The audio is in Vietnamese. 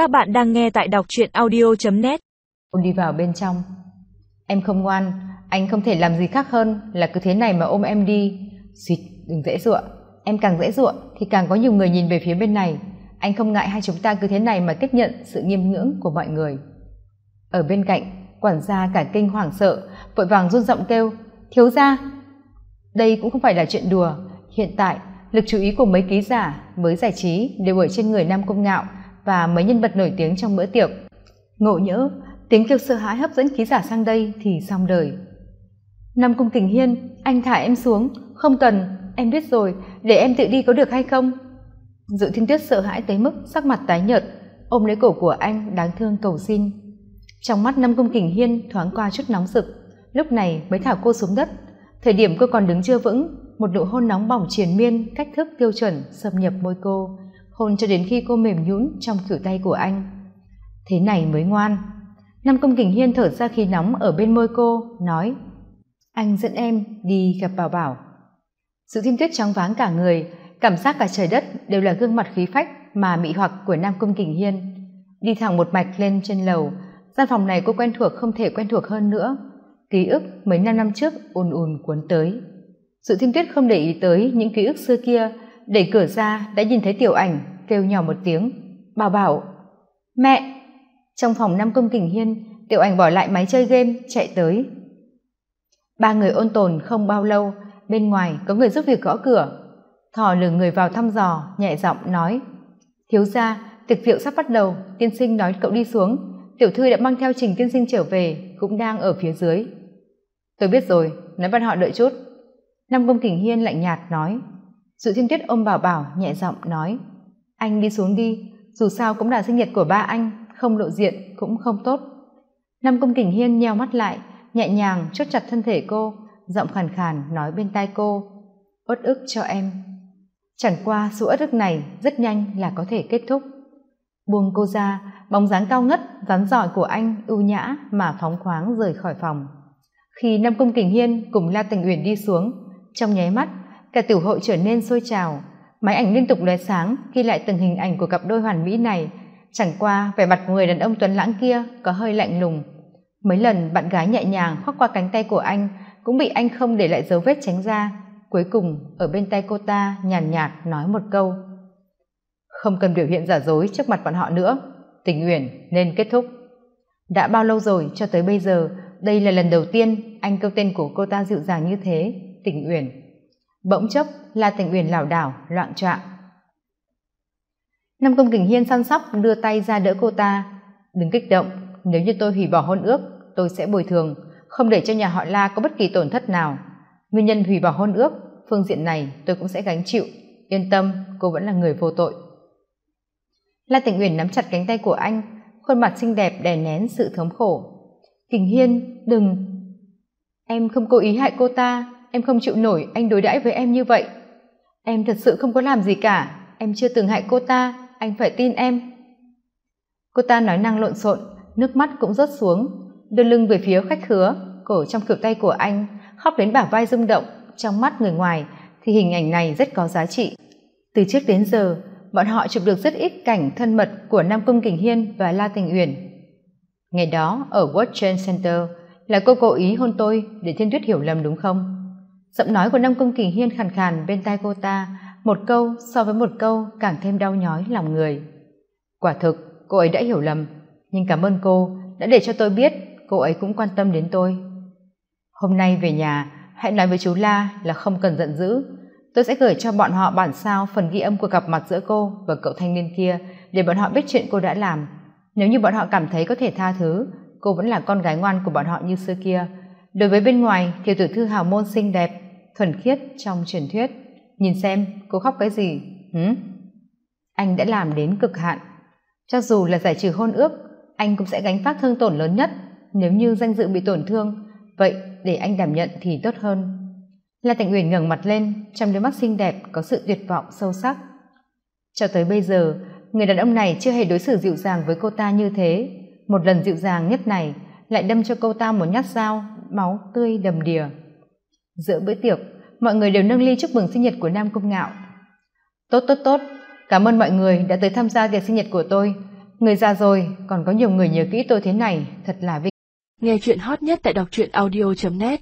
Các bạn đang nghe tại đọc truyện audio.net Ôn đi vào bên trong. Em không ngoan, anh không thể làm gì khác hơn là cứ thế này mà ôm em đi. Xịt, đừng dễ dụa. Em càng dễ dụa thì càng có nhiều người nhìn về phía bên này. Anh không ngại hai chúng ta cứ thế này mà tiếp nhận sự nghiêm ngưỡng của mọi người. Ở bên cạnh, quản gia cả kinh hoảng sợ, vội vàng run giọng kêu, thiếu gia. Đây cũng không phải là chuyện đùa. Hiện tại, lực chú ý của mấy ký giả mới giải trí đều ở trên người Nam Công Ngạo và mấy nhân vật nổi tiếng trong bữa tiệc. Ngộ nhỡ, tiếng kêu sợ hãi hấp dẫn ký giả sang đây thì xong đời. năm Cung tình Hiên, anh thả em xuống, không cần, em biết rồi, để em tự đi có được hay không? Dự Thiên Tuyết sợ hãi tới mức sắc mặt tái nhợt, ôm lấy cổ của anh đáng thương cầu xin. Trong mắt năm Cung Kình Hiên thoáng qua chút nóng rực, lúc này mới thả cô xuống đất. Thời điểm cô còn đứng chưa vững, một nụ hôn nóng bỏng triền miên cách thức tiêu chuẩn xâm nhập môi cô, hôn cho đến khi cô mềm nhũn trong khử tay của anh. Thế này mới ngoan. Nam Công Kình Hiên thở ra khí nóng ở bên môi cô, nói Anh dẫn em đi gặp Bảo Bảo. Sự thiên tuyết trắng váng cả người, cảm giác cả trời đất đều là gương mặt khí phách mà mị hoặc của Nam Công Kình Hiên. Đi thẳng một mạch lên trên lầu, gian phòng này cô quen thuộc không thể quen thuộc hơn nữa. Ký ức mấy năm năm trước ùn ùn cuốn tới. Sự thiên tuyết không để ý tới những ký ức xưa kia, đẩy cửa ra, đã nhìn thấy tiểu ảnh, kêu nhỏ một tiếng. Bảo bảo, mẹ! Trong phòng năm công kình hiên, tiểu ảnh bỏ lại máy chơi game, chạy tới. Ba người ôn tồn không bao lâu, bên ngoài có người giúp việc gõ cửa. Thò lử người vào thăm dò, nhẹ giọng nói, thiếu gia, tiệc rượu sắp bắt đầu, tiên sinh nói cậu đi xuống. Tiểu thư đã mang theo trình tiên sinh trở về, cũng đang ở phía dưới. Tôi biết rồi, nói văn họ đợi chút. Năm công kình hiên lạnh nhạt nói sự thiên tuyết ôm bảo bảo nhẹ giọng nói, anh đi xuống đi, dù sao cũng là sinh nhật của ba anh, không lộ diện cũng không tốt. Năm công kình hiên nheo mắt lại, nhẹ nhàng chốt chặt thân thể cô, giọng khàn khàn nói bên tai cô, uất ức cho em. Chẳng qua sự uất ức này rất nhanh là có thể kết thúc. Buông cô ra, bóng dáng cao ngất rắn giỏi của anh ưu nhã mà phóng khoáng rời khỏi phòng. Khi năm công kình hiên cùng la tình uyển đi xuống, trong nháy mắt cả tiểu hội trở nên sôi trào. Máy ảnh liên tục lóe sáng ghi lại từng hình ảnh của cặp đôi hoàn mỹ này. Chẳng qua vẻ mặt của người đàn ông tuấn lãng kia có hơi lạnh lùng. Mấy lần bạn gái nhẹ nhàng khoác qua cánh tay của anh cũng bị anh không để lại dấu vết tránh ra. Cuối cùng ở bên tay cô ta nhàn nhạt, nhạt nói một câu. Không cần biểu hiện giả dối trước mặt bọn họ nữa. Tình uyển nên kết thúc. Đã bao lâu rồi cho tới bây giờ đây là lần đầu tiên anh kêu tên của cô ta dịu dàng như thế. Tình uyển bỗng chốc, la tình uyển lảo đảo, loạn choạng. Năm công kình hiên săn sóc, đưa tay ra đỡ cô ta. Đừng kích động, nếu như tôi hủy bỏ hôn ước, tôi sẽ bồi thường, không để cho nhà họ la có bất kỳ tổn thất nào. Nguyên nhân hủy bỏ hôn ước, phương diện này tôi cũng sẽ gánh chịu. Yên tâm, cô vẫn là người vô tội. La tình uyển nắm chặt cánh tay của anh, khuôn mặt xinh đẹp đè nén sự thống khổ. Kình hiên, đừng. Em không cố ý hại cô ta em không chịu nổi anh đối đãi với em như vậy. Em thật sự không có làm gì cả. Em chưa từng hại cô ta. Anh phải tin em. Cô ta nói năng lộn xộn, nước mắt cũng rớt xuống. Đưa lưng về phía khách khứa, cổ trong kiểu tay của anh, khóc đến bả vai rung động. Trong mắt người ngoài thì hình ảnh này rất có giá trị. Từ trước đến giờ, bọn họ chụp được rất ít cảnh thân mật của nam cung kình hiên và la tình uyển. Ngày đó, ở world trade center, là cô cố ý hôn tôi để thiên tuyết hiểu lầm đúng không? Giọng nói của nam cung kỳ hiên khàn khàn bên tai cô ta, một câu so với một câu càng thêm đau nhói lòng người. Quả thực, cô ấy đã hiểu lầm, nhưng cảm ơn cô đã để cho tôi biết cô ấy cũng quan tâm đến tôi. Hôm nay về nhà, hãy nói với chú la là không cần giận dữ. Tôi sẽ gửi cho bọn họ bản sao phần ghi âm của gặp mặt giữa cô và cậu thanh niên kia để bọn họ biết chuyện cô đã làm. Nếu như bọn họ cảm thấy có thể tha thứ, cô vẫn là con gái ngoan của bọn họ như xưa kia đối với bên ngoài, tiểu tử thư hào môn xinh đẹp, thuần khiết trong truyền thuyết. Nhìn xem, cô khóc cái gì? Hứ anh đã làm đến cực hạn. Cho dù là giải trừ hôn ước, anh cũng sẽ gánh phát thương tổn lớn nhất. Nếu như danh dự bị tổn thương, vậy để anh đảm nhận thì tốt hơn. La tịnh uyển ngẩng mặt lên, trong đôi mắt xinh đẹp có sự tuyệt vọng sâu sắc. Cho tới bây giờ, người đàn ông này chưa hề đối xử dịu dàng với cô ta như thế. Một lần dịu dàng nhất này lại đâm cho cô ta một nhát dao máu, tươi, đầm đìa. Giữa bữa tiệc, mọi người đều nâng ly chúc mừng sinh nhật của nam công ngạo. Tốt tốt tốt, cảm ơn mọi người đã tới tham gia tiệc sinh nhật của tôi. Người già rồi, còn có nhiều người nhớ kỹ tôi thế này, thật là vinh. Nghe chuyện hot nhất tại đọc truyện audio net.